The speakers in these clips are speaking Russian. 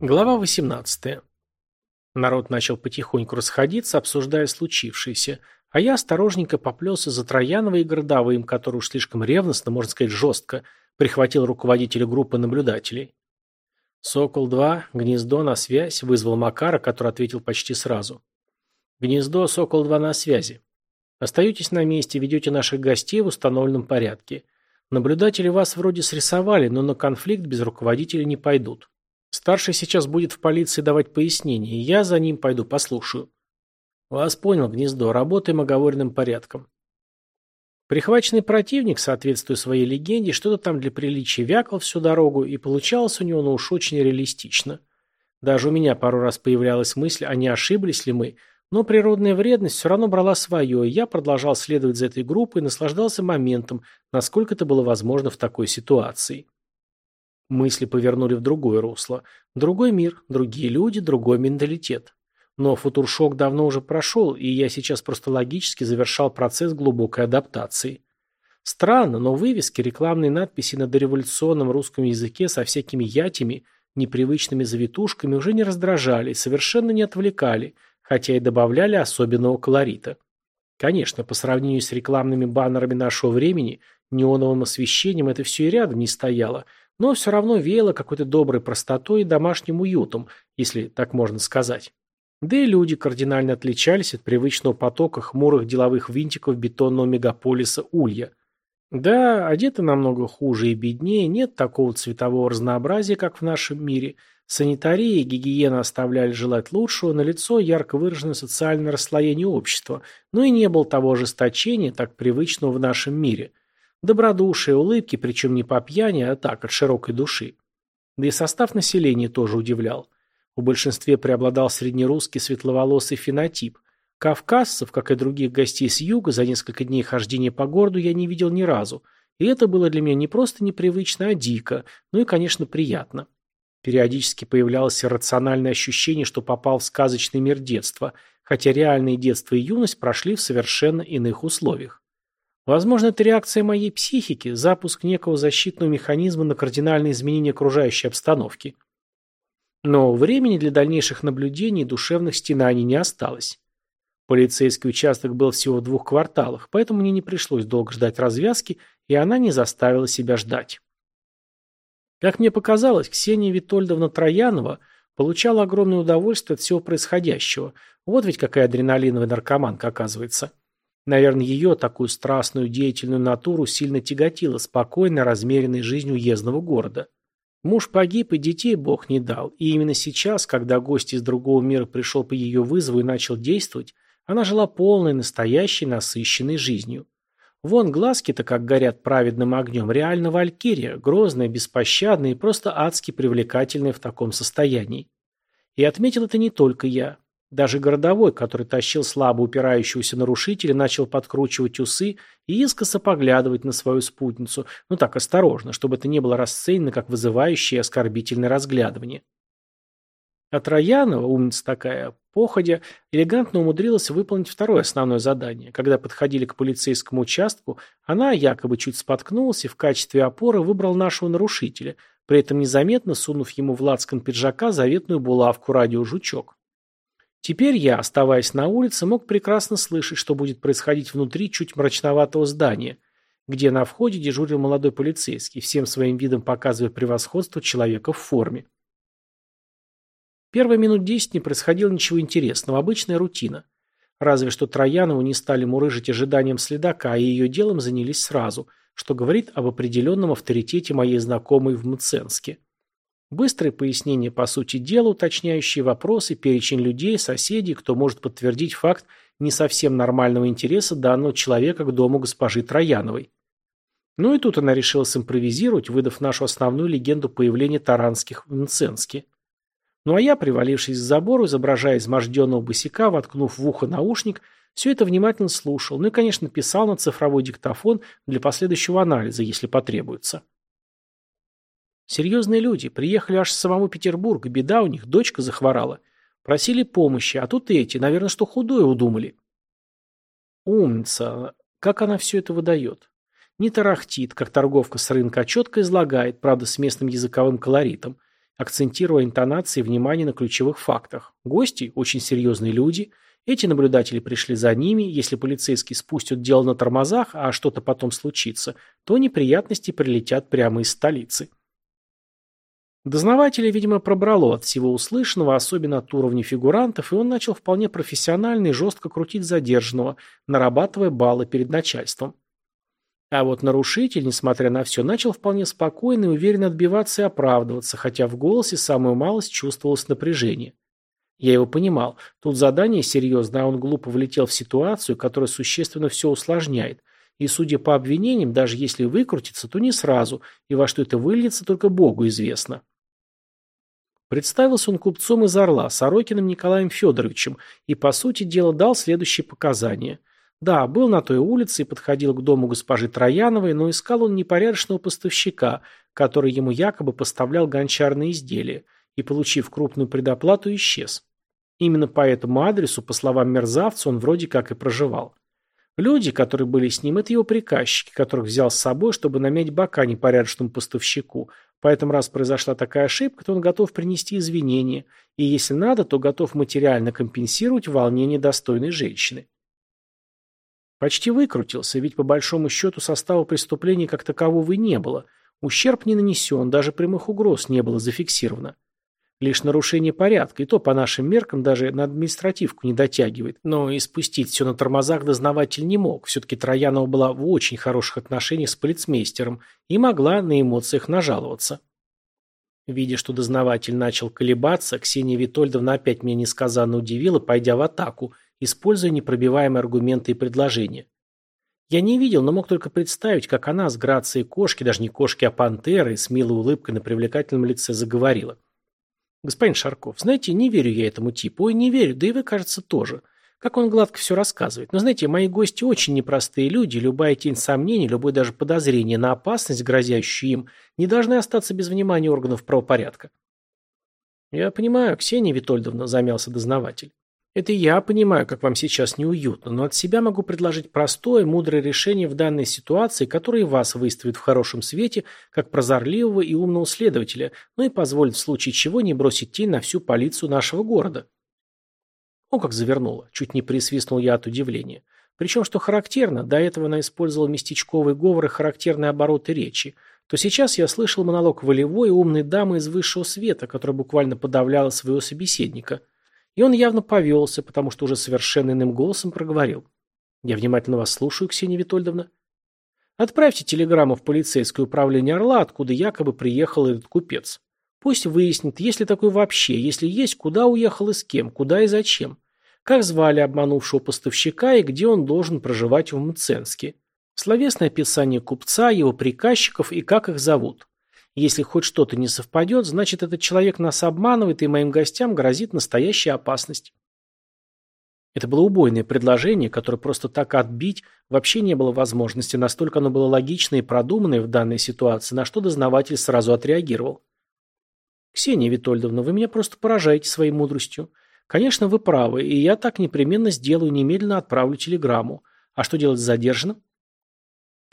Глава 18. Народ начал потихоньку расходиться, обсуждая случившееся, а я осторожненько поплелся за Троянова и Городовым, который уж слишком ревностно, можно сказать, жестко, прихватил руководителя группы наблюдателей. «Сокол-2, гнездо на связь», вызвал Макара, который ответил почти сразу. «Гнездо, Сокол-2 на связи. Остаетесь на месте, ведете наших гостей в установленном порядке. Наблюдатели вас вроде срисовали, но на конфликт без руководителя не пойдут. Старший сейчас будет в полиции давать пояснения, и я за ним пойду послушаю. Вас понял, гнездо, работаем оговоренным порядком. Прихваченный противник, соответствуя своей легенде, что-то там для приличия вякал всю дорогу, и получалось у него, ну уж очень реалистично. Даже у меня пару раз появлялась мысль, а не ошиблись ли мы, но природная вредность все равно брала свое, и я продолжал следовать за этой группой и наслаждался моментом, насколько это было возможно в такой ситуации. Мысли повернули в другое русло. Другой мир, другие люди, другой менталитет. Но футуршок давно уже прошел, и я сейчас просто логически завершал процесс глубокой адаптации. Странно, но вывески, рекламные надписи на дореволюционном русском языке со всякими ятями, непривычными завитушками уже не раздражали, совершенно не отвлекали, хотя и добавляли особенного колорита. Конечно, по сравнению с рекламными баннерами нашего времени, неоновым освещением это все и рядом не стояло – но все равно веяло какой-то доброй простотой и домашним уютом, если так можно сказать. Да и люди кардинально отличались от привычного потока хмурых деловых винтиков бетонного мегаполиса Улья. Да, одеты намного хуже и беднее, нет такого цветового разнообразия, как в нашем мире. Санитария и гигиена оставляли желать лучшего, на лицо ярко выраженное социальное расслоение общества, но и не было того ожесточения, так привычного в нашем мире – Добродушие, улыбки, причем не по пьяни, а так, от широкой души. Да и состав населения тоже удивлял. В большинстве преобладал среднерусский светловолосый фенотип. Кавказцев, как и других гостей с юга, за несколько дней хождения по городу я не видел ни разу. И это было для меня не просто непривычно, а дико, ну и, конечно, приятно. Периодически появлялось рациональное ощущение, что попал в сказочный мир детства, хотя реальные детство и юность прошли в совершенно иных условиях. Возможно, это реакция моей психики, запуск некого защитного механизма на кардинальные изменения окружающей обстановки. Но времени для дальнейших наблюдений и душевных стенаний не осталось. Полицейский участок был всего в двух кварталах, поэтому мне не пришлось долго ждать развязки, и она не заставила себя ждать. Как мне показалось, Ксения Витольдовна Троянова получала огромное удовольствие от всего происходящего. Вот ведь какая адреналиновая наркоманка оказывается. Наверное, ее, такую страстную деятельную натуру, сильно тяготила спокойной, размеренной жизнь уездного города. Муж погиб, и детей Бог не дал. И именно сейчас, когда гость из другого мира пришел по ее вызову и начал действовать, она жила полной, настоящей, насыщенной жизнью. Вон глазки-то как горят праведным огнем. Реально валькирия, грозная, беспощадная и просто адски привлекательная в таком состоянии. И отметил это не только я. Даже городовой, который тащил слабо упирающегося нарушителя, начал подкручивать усы и искоса поглядывать на свою спутницу, ну так осторожно, чтобы это не было расценено как вызывающее оскорбительное разглядывание. А Троянова, умница такая, походя, элегантно умудрилась выполнить второе основное задание. Когда подходили к полицейскому участку, она якобы чуть споткнулась и в качестве опоры выбрал нашего нарушителя, при этом незаметно сунув ему в лацкан пиджака заветную булавку радиожучок. Теперь я, оставаясь на улице, мог прекрасно слышать, что будет происходить внутри чуть мрачноватого здания, где на входе дежурил молодой полицейский, всем своим видом показывая превосходство человека в форме. Первые минут десять не происходило ничего интересного, обычная рутина. Разве что Троянову не стали мурыжить ожиданием следака, а ее делом занялись сразу, что говорит об определенном авторитете моей знакомой в Мценске. Быстрое пояснение по сути дела, уточняющие вопросы, перечень людей, соседей, кто может подтвердить факт не совсем нормального интереса данного человека к дому госпожи Трояновой. Ну и тут она решила симпровизировать, выдав нашу основную легенду появления таранских в Мценске. Ну а я, привалившись к забору, изображая изможденного босика, воткнув в ухо наушник, все это внимательно слушал, ну и, конечно, писал на цифровой диктофон для последующего анализа, если потребуется. Серьезные люди, приехали аж с самого Петербурга, беда у них, дочка захворала. Просили помощи, а тут эти, наверное, что худое удумали. Умница. Как она все это выдает? Не тарахтит, как торговка с рынка, а четко излагает, правда, с местным языковым колоритом. акцентируя интонации и внимание на ключевых фактах. Гости – очень серьезные люди. Эти наблюдатели пришли за ними. Если полицейские спустят дело на тормозах, а что-то потом случится, то неприятности прилетят прямо из столицы. Дознавателя, видимо, пробрало от всего услышанного, особенно от уровня фигурантов, и он начал вполне профессионально и жестко крутить задержанного, нарабатывая баллы перед начальством. А вот нарушитель, несмотря на все, начал вполне спокойно и уверенно отбиваться и оправдываться, хотя в голосе самую малость чувствовалось напряжение. Я его понимал. Тут задание серьезное, а он глупо влетел в ситуацию, которая существенно все усложняет. И, судя по обвинениям, даже если выкрутиться, то не сразу, и во что это выльется, только Богу известно. Представился он купцом из Орла, Сорокиным Николаем Федоровичем, и, по сути дела, дал следующие показания. Да, был на той улице и подходил к дому госпожи Трояновой, но искал он непорядочного поставщика, который ему якобы поставлял гончарные изделия, и, получив крупную предоплату, исчез. Именно по этому адресу, по словам мерзавца, он вроде как и проживал. Люди, которые были с ним, это его приказчики, которых взял с собой, чтобы намять бока непорядочному поставщику. Поэтому, раз произошла такая ошибка, то он готов принести извинения, и, если надо, то готов материально компенсировать волнение достойной женщины. Почти выкрутился, ведь по большому счету состава преступления как такового и не было. Ущерб не нанесен, даже прямых угроз не было зафиксировано. Лишь нарушение порядка, и то по нашим меркам даже на административку не дотягивает. Но и спустить все на тормозах дознаватель не мог. Все-таки Троянова была в очень хороших отношениях с полицмейстером и могла на эмоциях нажаловаться. Видя, что дознаватель начал колебаться, Ксения Витольдовна опять меня несказанно удивила, пойдя в атаку, используя непробиваемые аргументы и предложения. Я не видел, но мог только представить, как она с грацией кошки, даже не кошки, а пантеры, с милой улыбкой на привлекательном лице заговорила. Господин Шарков, знаете, не верю я этому типу. Ой, не верю, да и вы, кажется, тоже. Как он гладко все рассказывает. Но знаете, мои гости очень непростые люди, любая тень сомнений, любое даже подозрение на опасность, грозящую им, не должны остаться без внимания органов правопорядка. Я понимаю, Ксения Витольдовна, замялся дознаватель. Это я понимаю, как вам сейчас неуютно, но от себя могу предложить простое, мудрое решение в данной ситуации, которое вас выставит в хорошем свете, как прозорливого и умного следователя, но и позволит в случае чего не бросить тень на всю полицию нашего города. О, как завернуло. Чуть не присвистнул я от удивления. Причем, что характерно, до этого она использовала местечковый говор и характерные обороты речи, то сейчас я слышал монолог волевой и умной дамы из высшего света, которая буквально подавляла своего собеседника – и он явно повелся, потому что уже совершенно иным голосом проговорил. «Я внимательно вас слушаю, Ксения Витольдовна». «Отправьте телеграмму в полицейское управление Орла, откуда якобы приехал этот купец. Пусть выяснит, есть ли такой вообще, если есть, куда уехал и с кем, куда и зачем. Как звали обманувшего поставщика и где он должен проживать в Мценске. Словесное описание купца, его приказчиков и как их зовут. Если хоть что-то не совпадет, значит, этот человек нас обманывает, и моим гостям грозит настоящая опасность. Это было убойное предложение, которое просто так отбить вообще не было возможности, настолько оно было логичное и продуманное в данной ситуации, на что дознаватель сразу отреагировал. «Ксения Витольдовна, вы меня просто поражаете своей мудростью. Конечно, вы правы, и я так непременно сделаю, немедленно отправлю телеграмму. А что делать с задержанным?»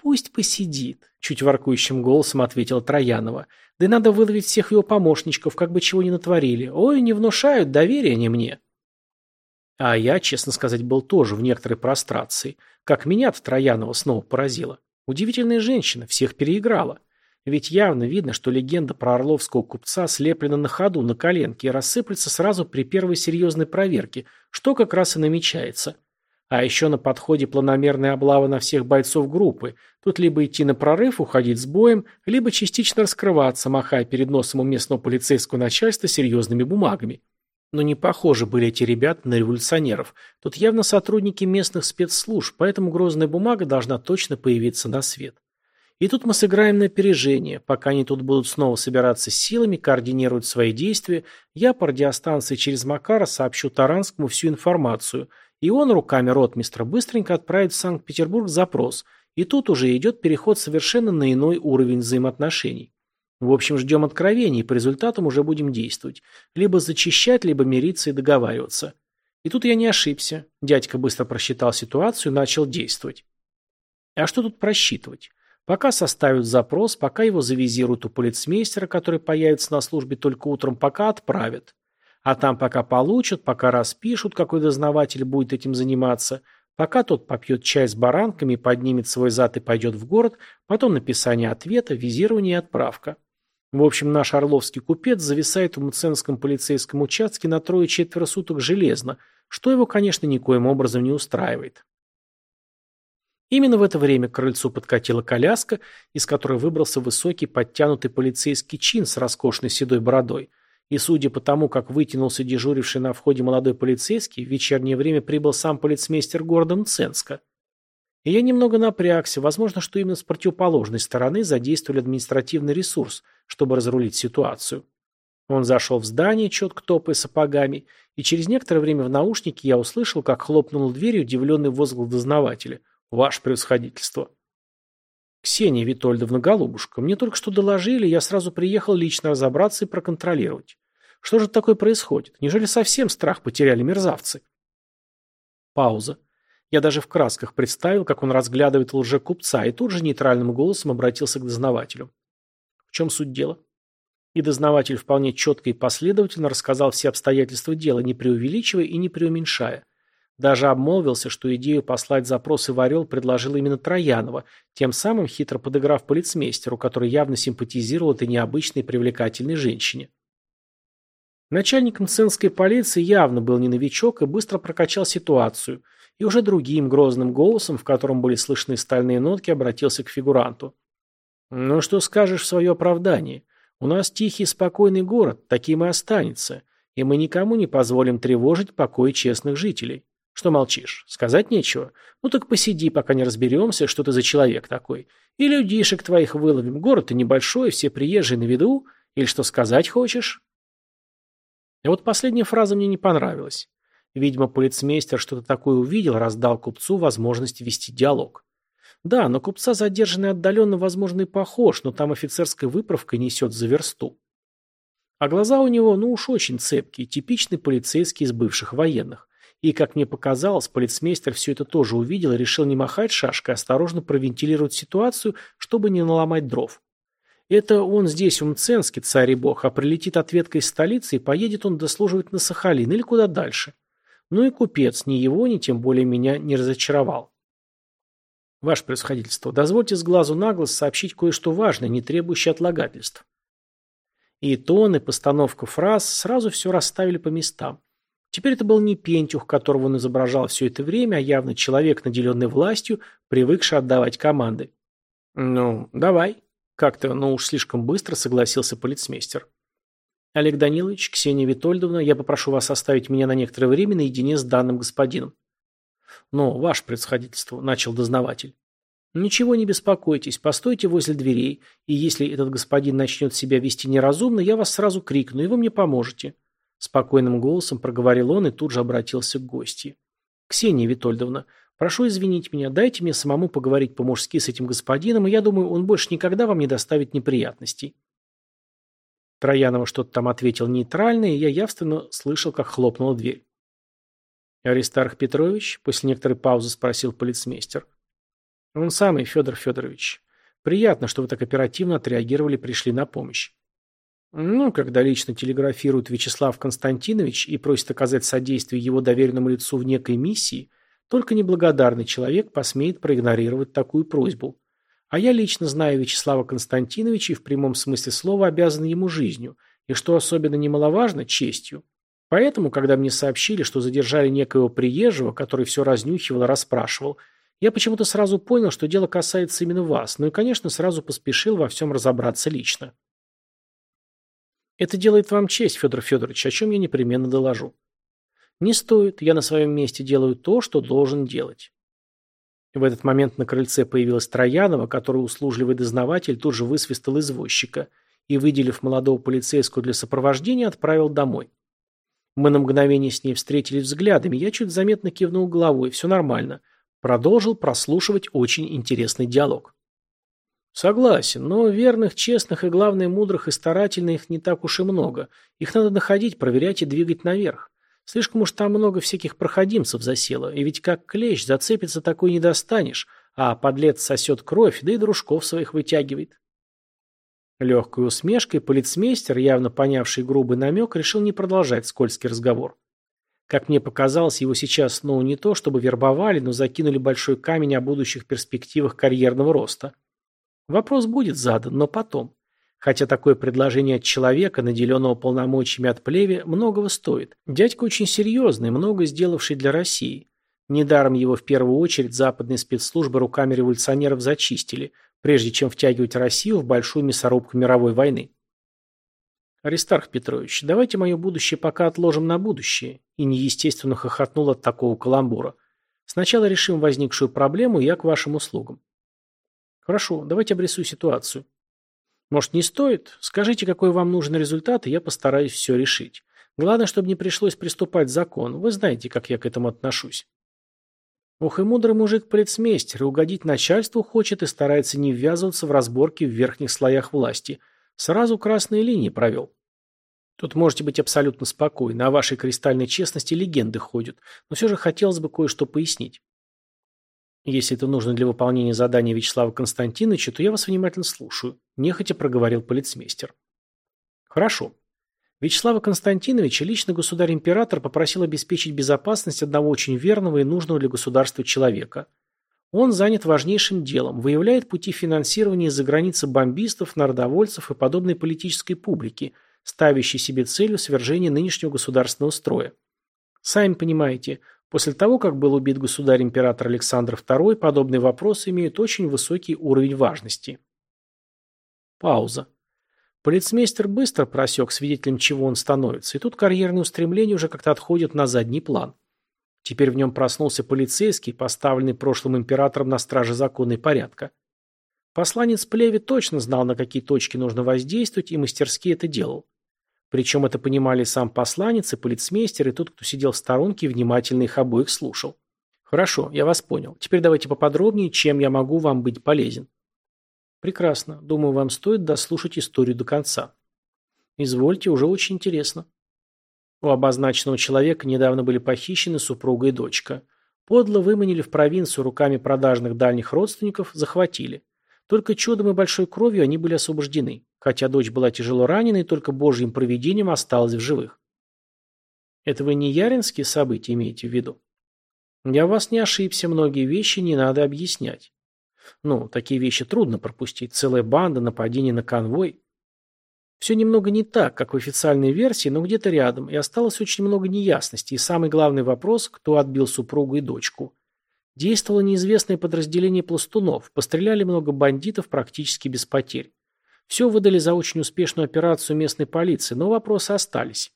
«Пусть посидит», — чуть воркующим голосом ответила Троянова. «Да и надо выловить всех его помощничков, как бы чего ни натворили. Ой, не внушают доверия не мне». А я, честно сказать, был тоже в некоторой прострации. Как меня-то Троянова снова поразила. Удивительная женщина, всех переиграла. Ведь явно видно, что легенда про орловского купца слеплена на ходу, на коленке и рассыплется сразу при первой серьезной проверке, что как раз и намечается. А еще на подходе планомерная облава на всех бойцов группы. Тут либо идти на прорыв, уходить с боем, либо частично раскрываться, махая перед носом у местного полицейского начальства серьезными бумагами. Но не похожи были эти ребята на революционеров. Тут явно сотрудники местных спецслужб, поэтому грозная бумага должна точно появиться на свет. И тут мы сыграем на опережение. Пока они тут будут снова собираться с силами, координировать свои действия, я по радиостанции через Макара сообщу Таранскому всю информацию – и он руками ротмистра быстренько отправит в Санкт-Петербург запрос, и тут уже идет переход совершенно на иной уровень взаимоотношений. В общем, ждем откровений, по результатам уже будем действовать. Либо зачищать, либо мириться и договариваться. И тут я не ошибся. Дядька быстро просчитал ситуацию и начал действовать. А что тут просчитывать? Пока составят запрос, пока его завизируют у полицмейстера, который появится на службе только утром, пока отправят. А там пока получат, пока распишут, какой дознаватель будет этим заниматься, пока тот попьет чай с баранками, поднимет свой зад и пойдет в город, потом написание ответа, визирование и отправка. В общем, наш орловский купец зависает в Мценском полицейском участке на трое-четверо суток железно, что его, конечно, никоим образом не устраивает. Именно в это время к крыльцу подкатила коляска, из которой выбрался высокий подтянутый полицейский чин с роскошной седой бородой – и судя по тому, как вытянулся дежуривший на входе молодой полицейский, в вечернее время прибыл сам полицмейстер города Мценска. И я немного напрягся, возможно, что именно с противоположной стороны задействовали административный ресурс, чтобы разрулить ситуацию. Он зашел в здание, четко топая сапогами, и через некоторое время в наушнике я услышал, как хлопнул дверью удивленный возглас дознавателя. «Ваше превосходительство!» «Ксения Витольдовна, голубушка, мне только что доложили, я сразу приехал лично разобраться и проконтролировать. Что же такое происходит? Неужели совсем страх потеряли мерзавцы?» Пауза. Я даже в красках представил, как он разглядывает лжекупца, и тут же нейтральным голосом обратился к дознавателю. «В чем суть дела?» И дознаватель вполне четко и последовательно рассказал все обстоятельства дела, не преувеличивая и не преуменьшая. Даже обмолвился, что идею послать запросы в Орел предложил именно Троянова, тем самым хитро подыграв полицмейстеру, который явно симпатизировал этой необычной привлекательной женщине. Начальник мценской полиции явно был не новичок и быстро прокачал ситуацию, и уже другим грозным голосом, в котором были слышны стальные нотки, обратился к фигуранту. «Ну что скажешь в свое оправдание? У нас тихий спокойный город, таким и останется, и мы никому не позволим тревожить покой честных жителей». Что молчишь? Сказать нечего? Ну так посиди, пока не разберемся, что ты за человек такой. И людишек твоих выловим. Город-то небольшой, все приезжие на виду. Или что сказать хочешь? И вот последняя фраза мне не понравилась. Видимо, полицмейстер что-то такое увидел, раздал купцу возможность вести диалог. Да, на купца задержанный отдаленно, возможно, и похож, но там офицерская выправка несет за версту. А глаза у него, ну уж очень цепкие, типичный полицейский из бывших военных. И, как мне показалось, полицмейстер все это тоже увидел и решил не махать шашкой, а осторожно провентилировать ситуацию, чтобы не наломать дров. Это он здесь, в Мценске, царь и бог, а прилетит ответка из столицы, и поедет он дослуживать на Сахалин или куда дальше. Ну и купец ни его, ни тем более меня не разочаровал. Ваше происходительство, дозвольте с глазу на глаз сообщить кое-что важное, не требующее отлагательств. И тон, и постановка фраз сразу все расставили по местам. Теперь это был не Пентюх, которого он изображал все это время, а явно человек, наделенный властью, привыкший отдавать команды. «Ну, давай», – как-то, ну уж слишком быстро согласился полицмейстер. «Олег Данилович, Ксения Витольдовна, я попрошу вас оставить меня на некоторое время наедине с данным господином». «Но, ваше предсходительство», – начал дознаватель. «Ничего не беспокойтесь, постойте возле дверей, и если этот господин начнет себя вести неразумно, я вас сразу крикну, и вы мне поможете. Спокойным голосом проговорил он и тут же обратился к гостье. «Ксения Витольдовна, прошу извинить меня, дайте мне самому поговорить по-мужски с этим господином, и я думаю, он больше никогда вам не доставит неприятностей». Троянова что-то там ответил нейтрально, и я явственно слышал, как хлопнула дверь. «Аристарх Петрович?» – после некоторой паузы спросил полицмейстер. «Он самый, Федор Федорович. Приятно, что вы так оперативно отреагировали и пришли на помощь. Ну, когда лично телеграфирует Вячеслав Константинович и просит оказать содействие его доверенному лицу в некой миссии, только неблагодарный человек посмеет проигнорировать такую просьбу. А я лично знаю Вячеслава Константиновича и в прямом смысле слова обязан ему жизнью, и, что особенно немаловажно, честью. Поэтому, когда мне сообщили, что задержали некоего приезжего, который все разнюхивал и расспрашивал, я почему-то сразу понял, что дело касается именно вас, ну и, конечно, сразу поспешил во всем разобраться лично. Это делает вам честь, Федор Федорович, о чем я непременно доложу. Не стоит, я на своем месте делаю то, что должен делать. В этот момент на крыльце появилась Троянова, которую услужливый дознаватель тут же высвистал извозчика и, выделив молодого полицейского для сопровождения, отправил домой. Мы на мгновение с ней встретились взглядами, я чуть заметно кивнул головой, все нормально. Продолжил прослушивать очень интересный диалог. Согласен, но верных, честных и, главное, мудрых и старательных не так уж и много. Их надо находить, проверять и двигать наверх. Слишком уж там много всяких проходимцев засело, и ведь как клещ, зацепиться такой не достанешь, а подлец сосет кровь, да и дружков своих вытягивает. Легкой усмешкой полицмейстер, явно понявший грубый намек, решил не продолжать скользкий разговор. Как мне показалось, его сейчас снова не то, чтобы вербовали, но закинули большой камень о будущих перспективах карьерного роста. Вопрос будет задан, но потом. Хотя такое предложение от человека, наделенного полномочиями от плеве, многого стоит. Дядька очень серьезный, много сделавший для России. Недаром его в первую очередь западные спецслужбы руками революционеров зачистили, прежде чем втягивать Россию в большую мясорубку мировой войны. Аристарх Петрович, давайте мое будущее пока отложим на будущее, и неестественно хохотнул от такого каламбура. Сначала решим возникшую проблему, я к вашим услугам. Хорошо, давайте обрисую ситуацию. Может, не стоит? Скажите, какой вам нужен результат, и я постараюсь все решить. Главное, чтобы не пришлось приступать к закону. Вы знаете, как я к этому отношусь. Ох и мудрый мужик-полицмейстер, и угодить начальству хочет и старается не ввязываться в разборки в верхних слоях власти. Сразу красные линии провел. Тут можете быть абсолютно спокойны, о вашей кристальной честности легенды ходят, но все же хотелось бы кое-что пояснить. Если это нужно для выполнения задания Вячеслава Константиновича, то я вас внимательно слушаю, нехотя проговорил полицмейстер. Хорошо. Вячеслава Константиновича лично государь-император попросил обеспечить безопасность одного очень верного и нужного для государства человека. Он занят важнейшим делом, выявляет пути финансирования из-за границы бомбистов, народовольцев и подобной политической публики, ставящей себе целью свержения нынешнего государственного строя. Сами понимаете, После того, как был убит государь-император Александр II, подобные вопросы имеют очень высокий уровень важности. Пауза. Полицмейстер быстро просек, свидетелем чего он становится, и тут карьерные устремления уже как-то отходят на задний план. Теперь в нем проснулся полицейский, поставленный прошлым императором на страже закона и порядка. Посланец Плеви точно знал, на какие точки нужно воздействовать, и мастерски это делал. Причем это понимали сам посланец и полицмейстер, и тот, кто сидел в сторонке и внимательно их обоих слушал. Хорошо, я вас понял. Теперь давайте поподробнее, чем я могу вам быть полезен. Прекрасно. Думаю, вам стоит дослушать историю до конца. Извольте, уже очень интересно. У обозначенного человека недавно были похищены супруга и дочка. Подло выманили в провинцию руками продажных дальних родственников, захватили. Только чудом и большой кровью они были освобождены хотя дочь была тяжело ранена и только божьим провидением осталась в живых. Это вы не яринские события имеете в виду? Я вас не ошибся, многие вещи не надо объяснять. Ну, такие вещи трудно пропустить. Целая банда, нападение на конвой. Все немного не так, как в официальной версии, но где-то рядом, и осталось очень много неясностей. И самый главный вопрос, кто отбил супругу и дочку. Действовало неизвестное подразделение пластунов, постреляли много бандитов практически без потерь. Все выдали за очень успешную операцию местной полиции, но вопросы остались.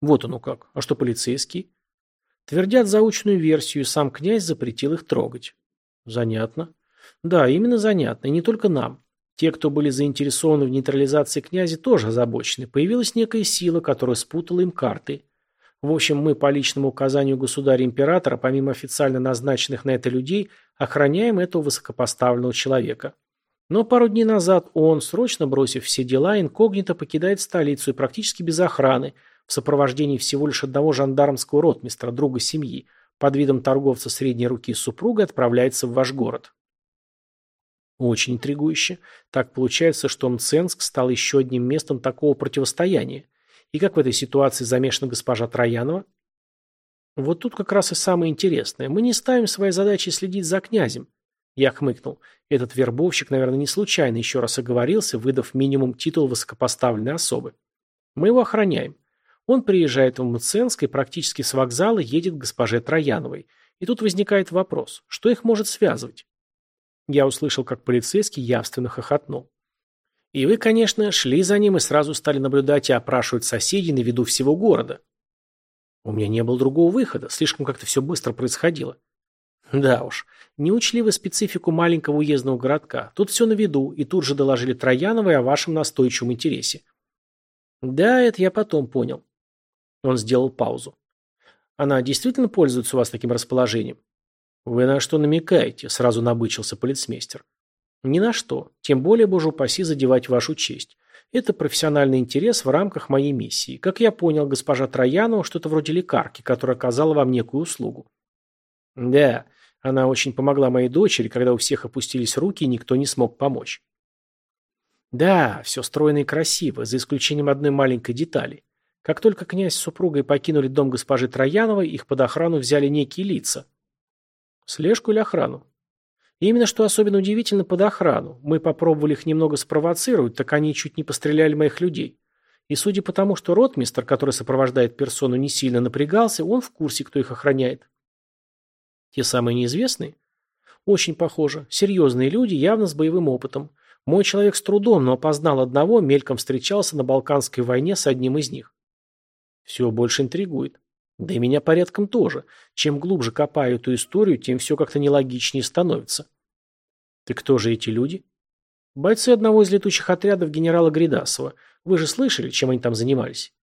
Вот оно как. А что полицейские? Твердят заученную версию, сам князь запретил их трогать. Занятно. Да, именно занятно, и не только нам. Те, кто были заинтересованы в нейтрализации князя, тоже озабочены. Появилась некая сила, которая спутала им карты. В общем, мы по личному указанию государя-императора, помимо официально назначенных на это людей, охраняем этого высокопоставленного человека. Но пару дней назад он, срочно бросив все дела, инкогнито покидает столицу и практически без охраны, в сопровождении всего лишь одного жандармского ротмистра, друга семьи, под видом торговца средней руки с супругой отправляется в ваш город. Очень интригующе. Так получается, что Мценск стал еще одним местом такого противостояния. И как в этой ситуации замешана госпожа Троянова? Вот тут как раз и самое интересное. Мы не ставим своей задачей следить за князем. Я хмыкнул. Этот вербовщик, наверное, не случайно еще раз оговорился, выдав минимум титул высокопоставленной особы. Мы его охраняем. Он приезжает в Мценск и практически с вокзала едет к госпоже Трояновой. И тут возникает вопрос, что их может связывать? Я услышал, как полицейский явственно хохотнул. И вы, конечно, шли за ним и сразу стали наблюдать и опрашивать соседей на виду всего города. У меня не было другого выхода, слишком как-то все быстро происходило. Да уж, не учли вы специфику маленького уездного городка. Тут все на виду, и тут же доложили Трояновой о вашем настойчивом интересе. Да, это я потом понял. Он сделал паузу. Она действительно пользуется у вас таким расположением? Вы на что намекаете? Сразу набычился полицмейстер. Ни на что. Тем более, боже упаси, задевать вашу честь. Это профессиональный интерес в рамках моей миссии. Как я понял, госпожа Троянова что-то вроде лекарки, которая оказала вам некую услугу. Да, Она очень помогла моей дочери, когда у всех опустились руки и никто не смог помочь. Да, все стройно и красиво, за исключением одной маленькой детали. Как только князь с супругой покинули дом госпожи Трояновой, их под охрану взяли некие лица. Слежку или охрану? И именно что особенно удивительно под охрану. Мы попробовали их немного спровоцировать, так они чуть не постреляли моих людей. И судя по тому, что ротмистр, который сопровождает персону, не сильно напрягался, он в курсе, кто их охраняет. Те самые неизвестные? Очень похоже. Серьезные люди, явно с боевым опытом. Мой человек с трудом, но опознал одного, мельком встречался на Балканской войне с одним из них. Все больше интригует. Да и меня порядком тоже. Чем глубже копаю эту историю, тем все как-то нелогичнее становится. Ты кто же эти люди? Бойцы одного из летучих отрядов генерала Гридасова. Вы же слышали, чем они там занимались?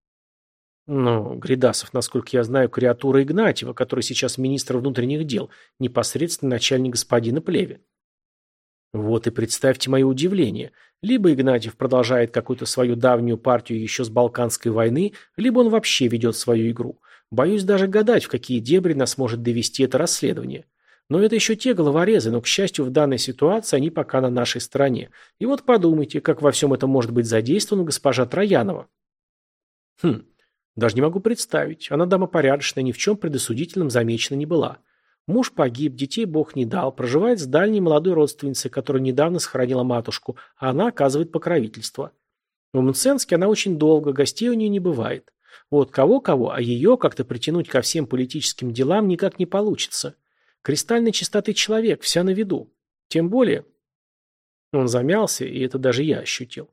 Ну, Гридасов, насколько я знаю, креатура Игнатьева, который сейчас министр внутренних дел, непосредственно начальник господина Плеве. Вот и представьте мое удивление. Либо Игнатьев продолжает какую-то свою давнюю партию еще с Балканской войны, либо он вообще ведет свою игру. Боюсь даже гадать, в какие дебри нас может довести это расследование. Но это еще те головорезы, но, к счастью, в данной ситуации они пока на нашей стороне. И вот подумайте, как во всем этом может быть задействована госпожа Троянова. Хм, даже не могу представить. Она дама порядочная, ни в чем предосудительном замечена не была. Муж погиб, детей Бог не дал, проживает с дальней молодой родственницей, которая недавно сохранила матушку, а она оказывает покровительство. В Мценске она очень долго, гостей у нее не бывает. Вот кого-кого, а ее как-то притянуть ко всем политическим делам никак не получится. Кристальной чистоты человек, вся на виду. Тем более... Он замялся, и это даже я ощутил.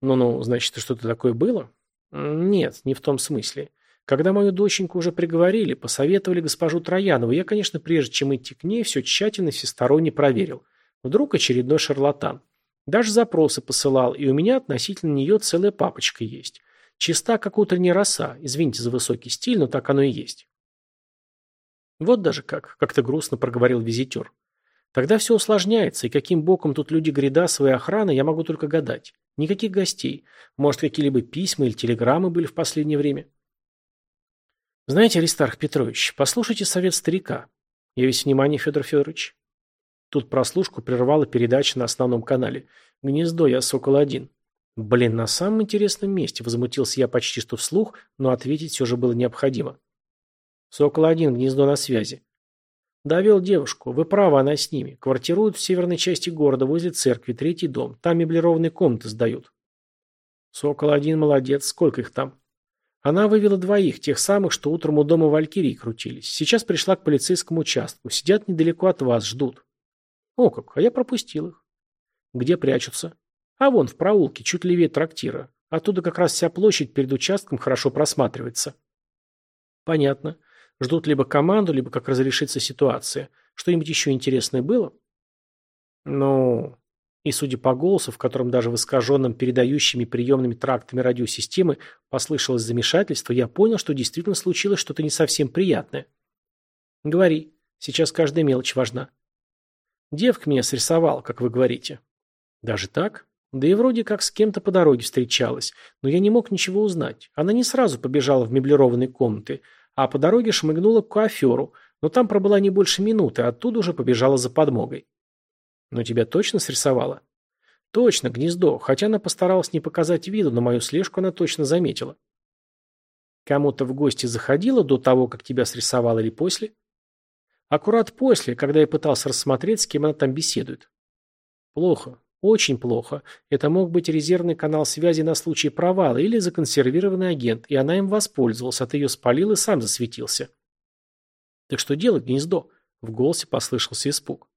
Ну-ну, значит, что-то такое было? Нет, не в том смысле. Когда мою доченьку уже приговорили, посоветовали госпожу Троянову, я, конечно, прежде чем идти к ней, все тщательно всесторонне проверил. Вдруг очередной шарлатан. Даже запросы посылал, и у меня относительно нее целая папочка есть. Чиста, как утренняя роса. Извините за высокий стиль, но так оно и есть. Вот даже как, как-то грустно проговорил визитер. Тогда все усложняется, и каким боком тут люди гряда своей охраны, я могу только гадать. Никаких гостей. Может, какие-либо письма или телеграммы были в последнее время? Знаете, Аристарх Петрович, послушайте совет старика. Я весь внимание, Федор Федорович. Тут прослушку прервала передача на основном канале. Гнездо, я Сокол-1. Блин, на самом интересном месте, возмутился я почти что вслух, но ответить все же было необходимо. Сокол-1, гнездо на связи. Довел девушку. Вы правы, она с ними. Квартируют в северной части города, возле церкви, третий дом. Там меблированные комнаты сдают. Сокол-1 молодец. Сколько их там? Она вывела двоих, тех самых, что утром у дома Валькирии крутились. Сейчас пришла к полицейскому участку. Сидят недалеко от вас, ждут. О как, а я пропустил их. Где прячутся? А вон, в проулке, чуть левее трактира. Оттуда как раз вся площадь перед участком хорошо просматривается. Понятно. Ждут либо команду, либо как разрешится ситуация. Что-нибудь еще интересное было? Ну, и судя по голосу, в котором даже в искаженном передающими приемными трактами радиосистемы послышалось замешательство, я понял, что действительно случилось что-то не совсем приятное. Говори, сейчас каждая мелочь важна. Девка меня срисовала, как вы говорите. Даже так? Да и вроде как с кем-то по дороге встречалась, но я не мог ничего узнать. Она не сразу побежала в меблированные комнаты, а по дороге шмыгнула к коаферу, но там пробыла не больше минуты, а оттуда уже побежала за подмогой. Но тебя точно срисовала? Точно, гнездо, хотя она постаралась не показать виду, но мою слежку она точно заметила. Кому-то в гости заходила до того, как тебя срисовала или после? Аккурат после, когда я пытался рассмотреть, с кем она там беседует. Плохо. Очень плохо. Это мог быть резервный канал связи на случай провала или законсервированный агент, и она им воспользовалась, а ты ее спалил и сам засветился. Так что делать, гнездо? В голосе послышался испуг.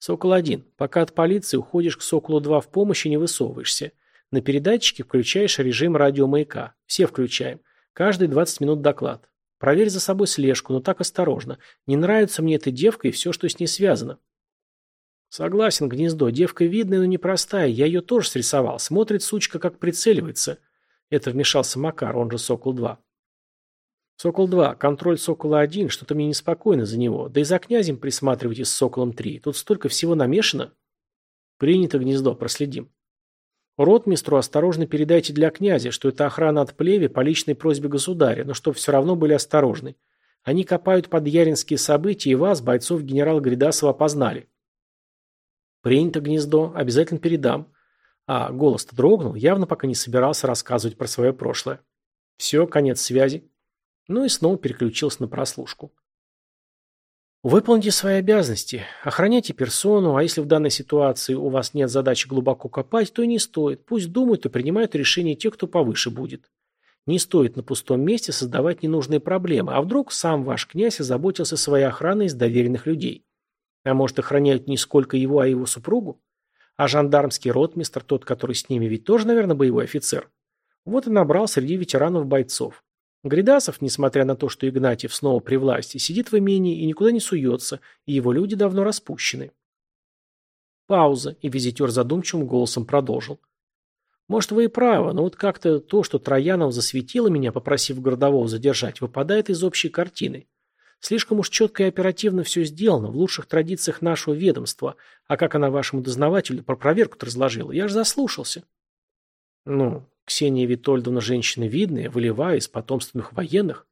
Сокол-1. Пока от полиции уходишь к Соколу-2 в помощь и не высовываешься. На передатчике включаешь режим радиомаяка. Все включаем. Каждые 20 минут доклад. Проверь за собой слежку, но так осторожно. Не нравится мне эта девка и все, что с ней связано. Согласен, гнездо. Девка видная, но непростая. Я ее тоже срисовал. Смотрит сучка, как прицеливается. Это вмешался Макар, он же Сокол-2. Сокол-2, контроль Сокола-1, что-то мне неспокойно за него. Да и за князем присматривайте с Соколом-3. Тут столько всего намешано. Принято гнездо, проследим. Ротмистру осторожно передайте для князя, что это охрана от плеви по личной просьбе государя, но чтоб все равно были осторожны. Они копают под яринские события, и вас, бойцов генерала Гридасова, опознали. Принято гнездо, обязательно передам. А голос-то дрогнул, явно пока не собирался рассказывать про свое прошлое. Все, конец связи. Ну и снова переключился на прослушку. Выполните свои обязанности, охраняйте персону, а если в данной ситуации у вас нет задачи глубоко копать, то и не стоит. Пусть думают и принимают решения те, кто повыше будет. Не стоит на пустом месте создавать ненужные проблемы, а вдруг сам ваш князь озаботился своей охраной из доверенных людей. А может, охраняют не сколько его, а его супругу? А жандармский ротмистр, тот, который с ними, ведь тоже, наверное, боевой офицер. Вот и набрал среди ветеранов бойцов. Гридасов, несмотря на то, что Игнатьев снова при власти, сидит в имении и никуда не суется, и его люди давно распущены. Пауза, и визитер задумчивым голосом продолжил. Может, вы и правы, но вот как-то то, что Троянов засветило меня, попросив городового задержать, выпадает из общей картины. Слишком уж четко и оперативно все сделано, в лучших традициях нашего ведомства. А как она вашему дознавателю про проверку-то разложила? Я же заслушался. Ну, Ксения Витольдовна женщина видная, волевая, из потомственных военных.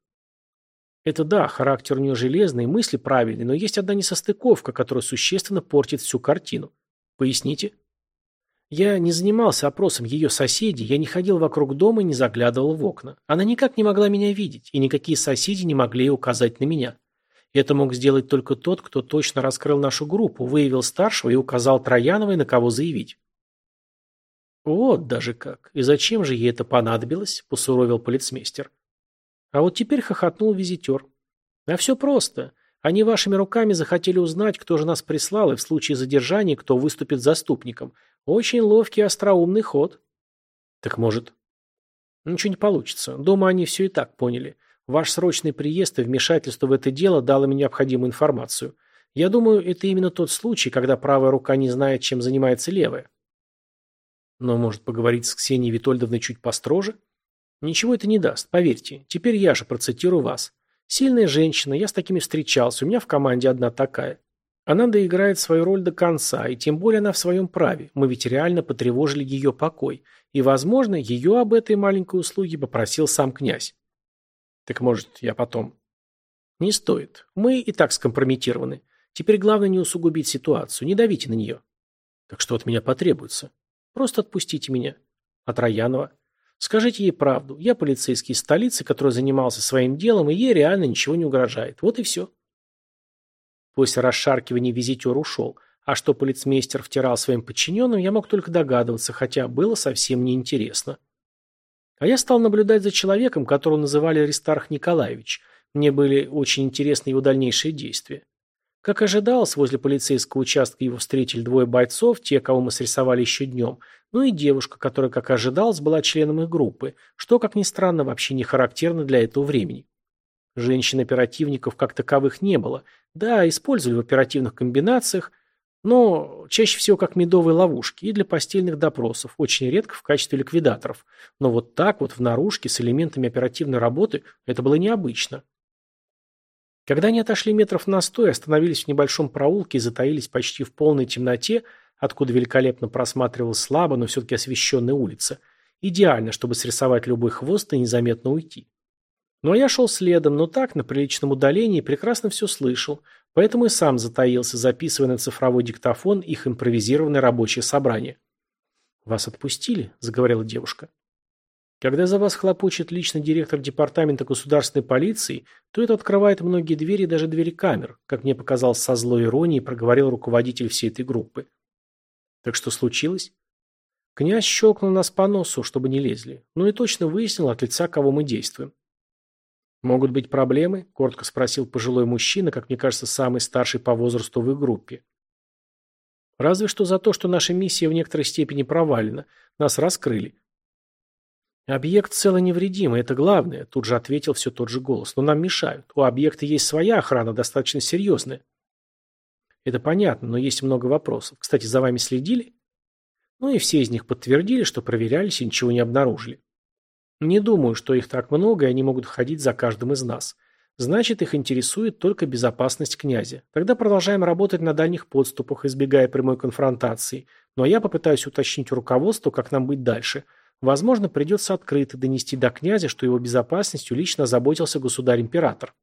Это да, характер у нее железный, мысли правильные, но есть одна несостыковка, которая существенно портит всю картину. Поясните? Я не занимался опросом ее соседей, я не ходил вокруг дома и не заглядывал в окна. Она никак не могла меня видеть, и никакие соседи не могли указать на меня. Это мог сделать только тот, кто точно раскрыл нашу группу, выявил старшего и указал Трояновой, на кого заявить. «Вот даже как. И зачем же ей это понадобилось?» – посуровил полицмейстер. А вот теперь хохотнул визитер. «А все просто. Они вашими руками захотели узнать, кто же нас прислал, и в случае задержания, кто выступит заступником. Очень ловкий и остроумный ход». «Так может...» «Ничего не получится. Дома они все и так поняли. Ваш срочный приезд и вмешательство в это дело дало им необходимую информацию. Я думаю, это именно тот случай, когда правая рука не знает, чем занимается левая». Но, может, поговорить с Ксенией Витольдовной чуть построже? Ничего это не даст, поверьте. Теперь я же процитирую вас. Сильная женщина, я с такими встречался, у меня в команде одна такая. Она доиграет свою роль до конца, и тем более она в своем праве. Мы ведь реально потревожили ее покой. И, возможно, ее об этой маленькой услуге попросил сам князь. Так может, я потом... Не стоит. Мы и так скомпрометированы. Теперь главное не усугубить ситуацию, не давите на нее. Так что от меня потребуется? Просто отпустите меня. А Троянова? Скажите ей правду. Я полицейский из столицы, который занимался своим делом, и ей реально ничего не угрожает. Вот и все. После расшаркивания визитер ушел. А что полицмейстер втирал своим подчиненным, я мог только догадываться, хотя было совсем неинтересно. А я стал наблюдать за человеком, которого называли Аристарх Николаевич. Мне были очень интересны его дальнейшие действия. Как ожидалось, возле полицейского участка его встретили двое бойцов, те, кого мы срисовали еще днем, ну и девушка, которая, как ожидалось, была членом их группы, что, как ни странно, вообще не характерно для этого времени. Женщин-оперативников как таковых не было. Да, использовали в оперативных комбинациях, но чаще всего как медовые ловушки и для постельных допросов, очень редко в качестве ликвидаторов. Но вот так вот в наружке с элементами оперативной работы это было необычно. Когда они отошли метров на сто и остановились в небольшом проулке и затаились почти в полной темноте, откуда великолепно просматривалась слабо, но все-таки освещенная улица, идеально, чтобы срисовать любой хвост и незаметно уйти. Ну а я шел следом, но так, на приличном удалении, прекрасно все слышал, поэтому и сам затаился, записывая на цифровой диктофон их импровизированное рабочее собрание. «Вас отпустили?» – заговорила девушка. Когда за вас хлопочет лично директор департамента государственной полиции, то это открывает многие двери, даже двери камер, как мне показалось со злой иронией, проговорил руководитель всей этой группы. Так что случилось? Князь щелкнул нас по носу, чтобы не лезли. Ну и точно выяснил, от лица кого мы действуем. «Могут быть проблемы?» – коротко спросил пожилой мужчина, как мне кажется, самый старший по возрасту в их группе. «Разве что за то, что наша миссия в некоторой степени провалена. Нас раскрыли. «Объект цело невредимый, это главное», – тут же ответил все тот же голос. «Но нам мешают. У объекта есть своя охрана, достаточно серьезная». «Это понятно, но есть много вопросов. Кстати, за вами следили?» Ну и все из них подтвердили, что проверялись и ничего не обнаружили. Не думаю, что их так много, и они могут ходить за каждым из нас. Значит, их интересует только безопасность князя. Тогда продолжаем работать на дальних подступах, избегая прямой конфронтации. Но я попытаюсь уточнить у руководства, как нам быть дальше – Возможно, придется открыто донести до князя, что его безопасностью лично заботился государь-император.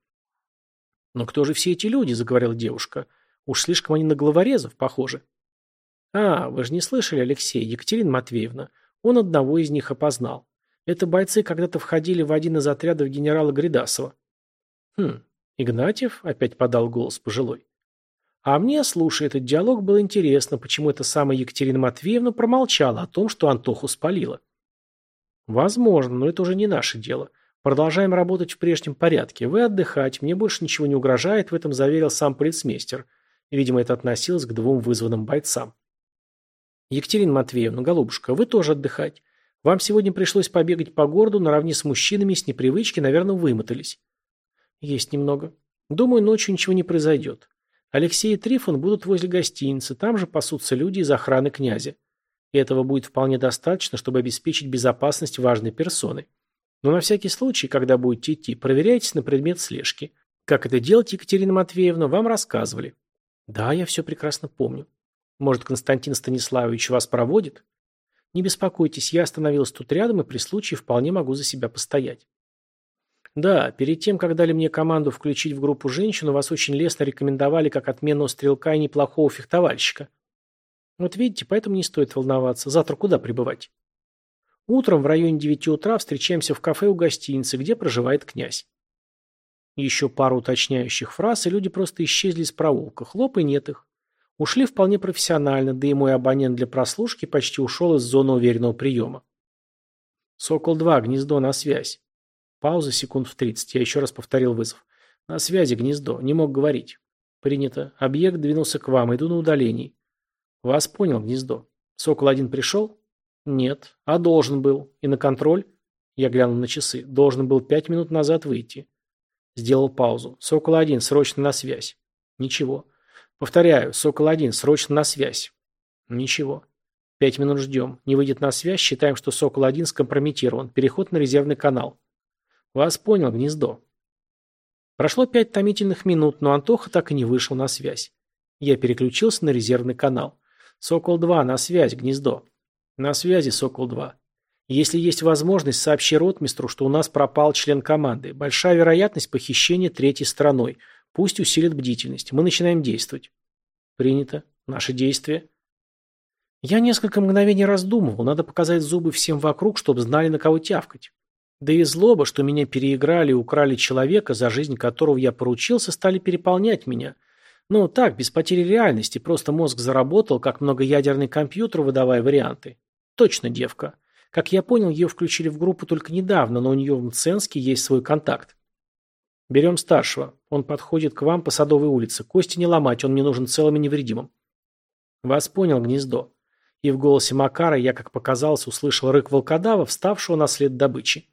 «Но кто же все эти люди?» – заговорила девушка. «Уж слишком они на головорезов похожи». «А, вы же не слышали, Алексей, Екатерина Матвеевна. Он одного из них опознал. Это бойцы когда-то входили в один из отрядов генерала Гридасова». «Хм, Игнатьев?» – опять подал голос пожилой. А мне, слушая этот диалог, было интересно, почему эта самая Екатерина Матвеевна промолчала о том, что Антоху спалила. Возможно, но это уже не наше дело. Продолжаем работать в прежнем порядке. Вы отдыхать, мне больше ничего не угрожает, в этом заверил сам полицмейстер. Видимо, это относилось к двум вызванным бойцам. Екатерина Матвеевна, голубушка, вы тоже отдыхать. Вам сегодня пришлось побегать по городу наравне с мужчинами, с непривычки, наверное, вымотались. Есть немного. Думаю, ночью ничего не произойдет. Алексей и Трифон будут возле гостиницы, там же пасутся люди из охраны князя. И этого будет вполне достаточно, чтобы обеспечить безопасность важной персоны. Но на всякий случай, когда будете идти, проверяйтесь на предмет слежки. Как это делать, Екатерина Матвеевна, вам рассказывали. Да, я все прекрасно помню. Может, Константин Станиславович вас проводит? Не беспокойтесь, я остановилась тут рядом и при случае вполне могу за себя постоять. Да, перед тем, как дали мне команду включить в группу женщину, вас очень лестно рекомендовали как отменного стрелка и неплохого фехтовальщика. Вот видите, поэтому не стоит волноваться. Завтра куда прибывать? Утром в районе девяти утра встречаемся в кафе у гостиницы, где проживает князь. Еще пару уточняющих фраз, и люди просто исчезли из проулка. Хлоп и нет их. Ушли вполне профессионально, да и мой абонент для прослушки почти ушел из зоны уверенного приема. «Сокол-2, гнездо на связь». Пауза секунд в тридцать. Я еще раз повторил вызов. «На связи, гнездо. Не мог говорить». «Принято. Объект двинулся к вам. Иду на удалении». «Вас понял, гнездо. Сокол-1 пришел?» «Нет. А должен был. И на контроль?» Я глянул на часы. «Должен был пять минут назад выйти». Сделал паузу. «Сокол-1, срочно на связь». «Ничего». «Повторяю, Сокол-1, срочно на связь». «Ничего». «Пять минут ждем. Не выйдет на связь, считаем, что Сокол-1 скомпрометирован. Переход на резервный канал». «Вас понял, гнездо». Прошло пять томительных минут, но Антоха так и не вышел на связь. Я переключился на резервный канал. «Сокол-2, на связь, гнездо». «На связи, Сокол-2». «Если есть возможность, сообщи ротмистру, что у нас пропал член команды. Большая вероятность похищения третьей стороной. Пусть усилит бдительность. Мы начинаем действовать». «Принято. Наши действия». Я несколько мгновений раздумывал. Надо показать зубы всем вокруг, чтобы знали, на кого тявкать. Да и злоба, что меня переиграли и украли человека, за жизнь которого я поручился, стали переполнять меня – ну, так, без потери реальности, просто мозг заработал, как многоядерный компьютер, выдавая варианты. Точно девка. Как я понял, ее включили в группу только недавно, но у нее в Мценске есть свой контакт. Берем старшего. Он подходит к вам по Садовой улице. Кости не ломать, он мне нужен целым и невредимым. Вас понял, гнездо. И в голосе Макара я, как показалось, услышал рык волкодава, вставшего на след добычи.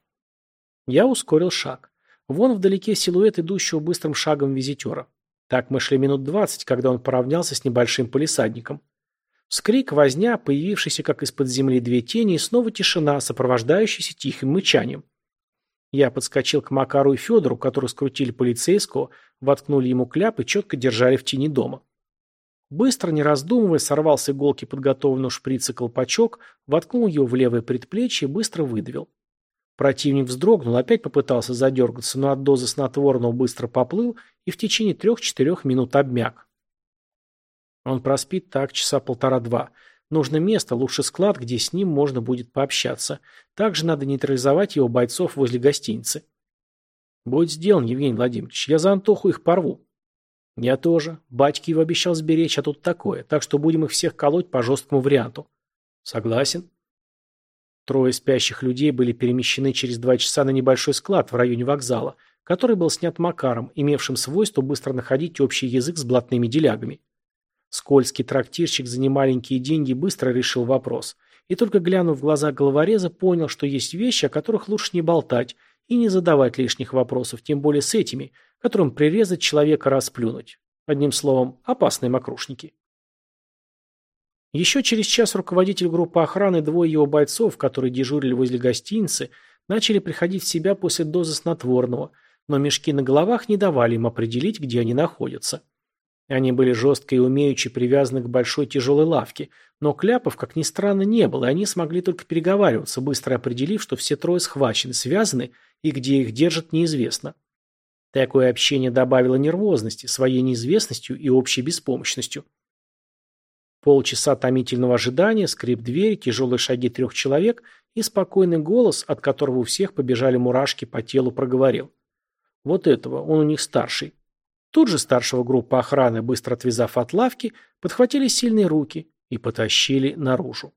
Я ускорил шаг. Вон вдалеке силуэт идущего быстрым шагом визитера. Так мы шли минут двадцать, когда он поравнялся с небольшим полисадником. Вскрик, возня, появившийся как из-под земли две тени, и снова тишина, сопровождающаяся тихим мычанием. Я подскочил к Макару и Федору, которые скрутили полицейского, воткнули ему кляп и четко держали в тени дома. Быстро, не раздумывая, сорвал с иголки подготовленного шприца колпачок, воткнул его в левое предплечье и быстро выдавил. Противник вздрогнул, опять попытался задергаться, но от дозы снотворного быстро поплыл и в течение трех-четырех минут обмяк. Он проспит так часа полтора-два. Нужно место, лучше склад, где с ним можно будет пообщаться. Также надо нейтрализовать его бойцов возле гостиницы. Будет сделан, Евгений Владимирович. Я за Антоху их порву. Я тоже. Батьки его обещал сберечь, а тут такое. Так что будем их всех колоть по жесткому варианту. Согласен. Трое спящих людей были перемещены через два часа на небольшой склад в районе вокзала, который был снят Макаром, имевшим свойство быстро находить общий язык с блатными делягами. Скользкий трактирщик за немаленькие деньги быстро решил вопрос. И только глянув в глаза головореза, понял, что есть вещи, о которых лучше не болтать и не задавать лишних вопросов, тем более с этими, которым прирезать человека расплюнуть. Одним словом, опасные мокрушники. Еще через час руководитель группы охраны двое его бойцов, которые дежурили возле гостиницы, начали приходить в себя после дозы снотворного, но мешки на головах не давали им определить, где они находятся. Они были жестко и умеючи привязаны к большой тяжелой лавке, но кляпов, как ни странно, не было, и они смогли только переговариваться, быстро определив, что все трое схвачены, связаны, и где их держат, неизвестно. Такое общение добавило нервозности, своей неизвестностью и общей беспомощностью. Полчаса томительного ожидания, скрип двери, тяжелые шаги трех человек и спокойный голос, от которого у всех побежали мурашки по телу, проговорил. Вот этого, он у них старший. Тут же старшего группа охраны, быстро отвязав от лавки, подхватили сильные руки и потащили наружу.